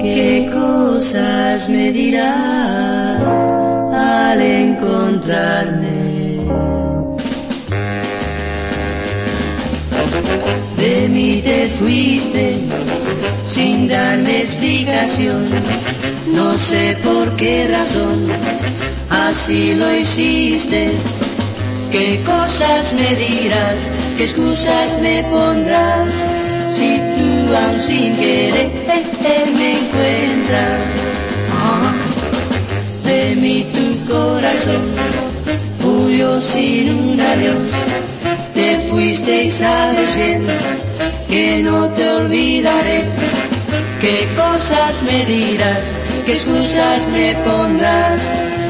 ¿Qué cosas me dirás al encontrarme? De mí te fuiste sin darme explicación, no sé por qué razón, así lo hiciste. ¿Qué cosas me dirás? ¿Qué excusas me pondrás? Si tú aún sin querer De mí tu corazón huyó sin un adiós. Te fuiste y sabes bien que no te olvidaré. ¿Qué cosas me dirás? ¿Qué excusas me pondrás?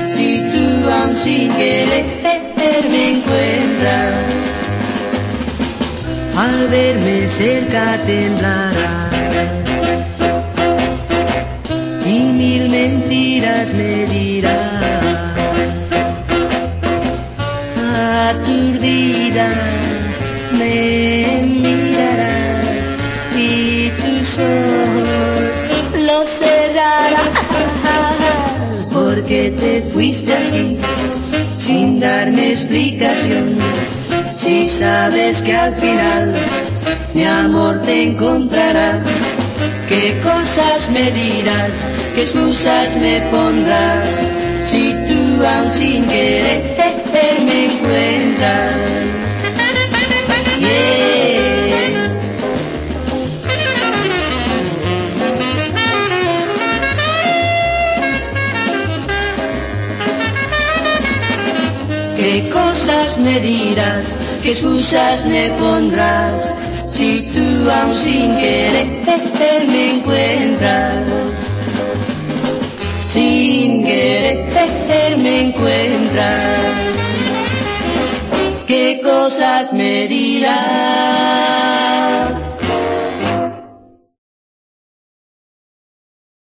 Si tú aún sin querer me encuentras. Al verme cerca temblará me dirás. Aturdida me mirarás y tus ojos los cerrarás. Porque te fuiste así, sin darme explicación. Si sabes que al final mi amor te encontrará. ¿Qué cosas me dirás? ¿Qué excusas me pondrás? Si tú aún sin querer me encuentras. ¿Qué cosas me dirás? ¿Qué excusas me pondrás? Si tú aún sin querer ¿Qué cosas me dirás?